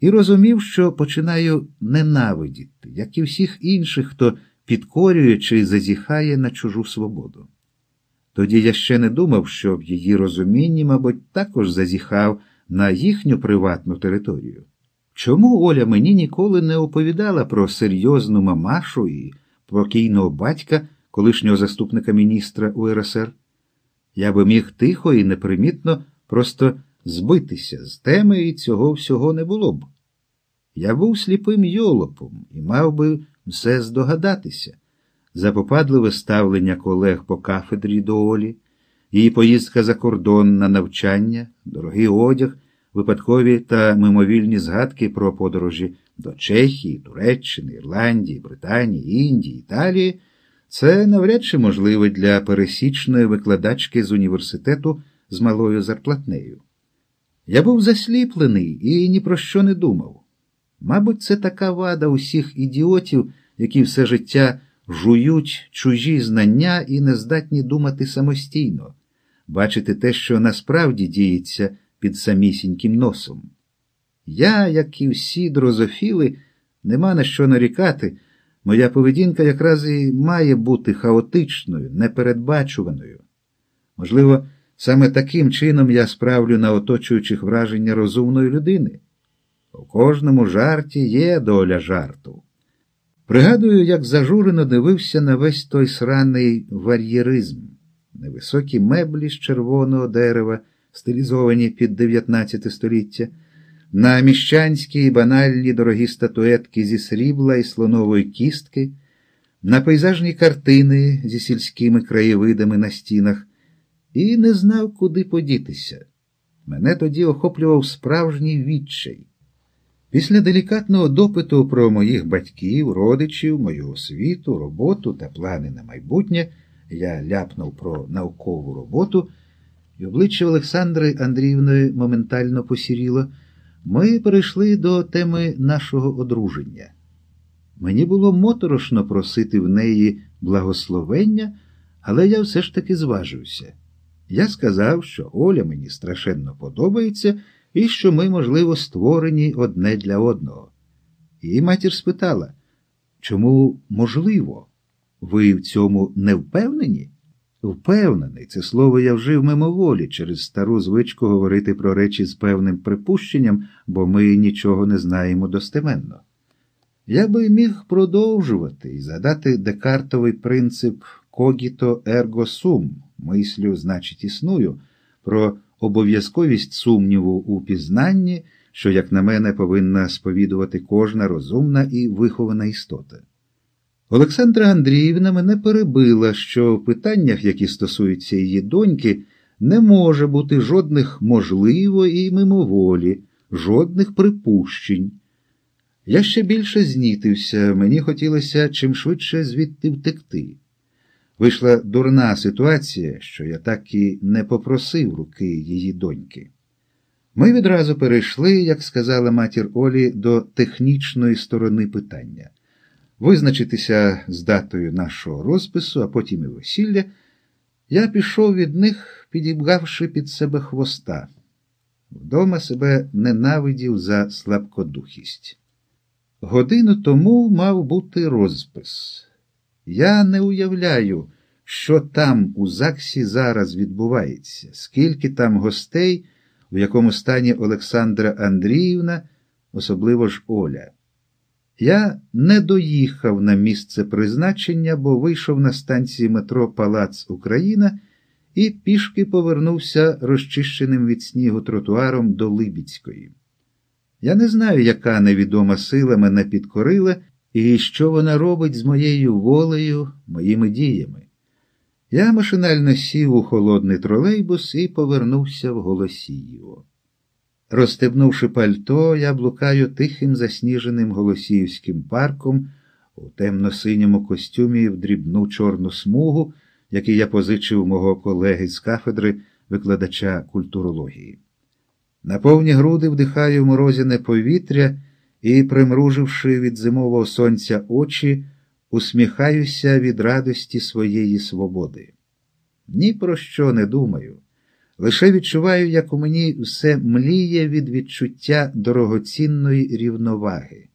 і розумів, що починаю ненавидіти, як і всіх інших, хто підкорює чи зазіхає на чужу свободу. Тоді я ще не думав, що в її розумінні, мабуть, також зазіхав на їхню приватну територію. Чому Оля мені ніколи не оповідала про серйозну мамашу і покійного батька, колишнього заступника міністра УРСР? Я би міг тихо і непримітно просто збитися з теми, і цього всього не було б. Я був сліпим йолопом і мав би все здогадатися. Запопадливе ставлення колег по кафедрі до Олі, її поїздка за кордон на навчання, дорогий одяг, випадкові та мимовільні згадки про подорожі до Чехії, Туреччини, Ірландії, Британії, Індії, Італії. Це навряд чи можливе для пересічної викладачки з університету з малою зарплатнею. Я був засліплений і ні про що не думав. Мабуть, це така вада усіх ідіотів, які все життя жують чужі знання і не здатні думати самостійно, бачити те, що насправді діється під самісіньким носом. Я, як і всі дрозофіли, нема на що нарікати. Моя поведінка якраз і має бути хаотичною, непередбачуваною. Можливо, саме таким чином я справлю на оточуючих враження розумної людини. У кожному жарті є доля жарту. Пригадую, як зажурено дивився на весь той сраний вар'єризм, невисокі меблі з червоного дерева, стилізовані під 19 століття, на міщанські і банальні дорогі статуетки зі срібла і слонової кістки, на пейзажні картини зі сільськими краєвидами на стінах, і не знав, куди подітися. Мене тоді охоплював справжній відчай. Після делікатного допиту про моїх батьків, родичів, мою освіту, роботу та плани на майбутнє я ляпнув про наукову роботу, і обличчя Олександри Андріївної моментально посіріло. Ми перейшли до теми нашого одруження. Мені було моторошно просити в неї благословення, але я все ж таки зважився. Я сказав, що Оля мені страшенно подобається і що ми, можливо, створені одне для одного. Її матір спитала, чому можливо? Ви в цьому не впевнені? Впевнений, це слово я вжив мимоволі через стару звичку говорити про речі з певним припущенням, бо ми нічого не знаємо достеменно. Я би міг продовжувати і задати декартовий принцип когіто ерго сум, мислю, значить, існую, про обов'язковість сумніву у пізнанні, що, як на мене, повинна сповідувати кожна розумна і вихована істота. Олександра Андріївна мене перебила, що в питаннях, які стосуються її доньки, не може бути жодних можливо і мимоволі, жодних припущень. Я ще більше знітився, мені хотілося чим швидше звідти втекти. Вийшла дурна ситуація, що я так і не попросив руки її доньки. Ми відразу перейшли, як сказала матір Олі, до технічної сторони питання визначитися з датою нашого розпису, а потім і весілля, я пішов від них, підібгавши під себе хвоста. Вдома себе ненавидів за слабкодухість. Годину тому мав бути розпис. Я не уявляю, що там у ЗАГСі зараз відбувається, скільки там гостей, у якому стані Олександра Андріївна, особливо ж Оля. Я не доїхав на місце призначення, бо вийшов на станції метро Палац Україна і пішки повернувся розчищеним від снігу тротуаром до Либіцької. Я не знаю, яка невідома сила мене підкорила і що вона робить з моєю волею, моїми діями. Я машинально сів у холодний тролейбус і повернувся в Голосіїво. Розстебнувши пальто, я блукаю тихим засніженим Голосіївським парком у темно-синьому костюмі в дрібну чорну смугу, який я позичив мого колеги з кафедри викладача культурології. На повні груди вдихаю морозяне повітря і, примруживши від зимового сонця очі, усміхаюся від радості своєї свободи. Ні про що не думаю. Лише відчуваю, як у мені все мліє від відчуття дорогоцінної рівноваги.